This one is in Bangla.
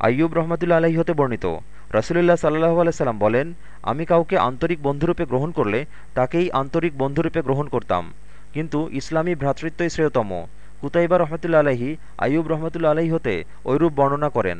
আইয়ুব রহমতুল্লা আলহী হতে বর্ণিত। রসুলুল্লাহ সাল্লাহ আলাইসাল্লাম বলেন, আমি কাউকে আন্তরিক বন্ধুরূপে গ্রহণ করলে তাকেই আন্তরিক বন্ধুরূপে গ্রহণ করতাম। কিন্তু ইসলামী ভ্রাতৃত্বই শ্রেয়তম। কুতাইবা রহমতুল্লা আলহী আইয়ুব রহমতুল্লা আলহী হতে ঐরূপ বর্ণনা করেন।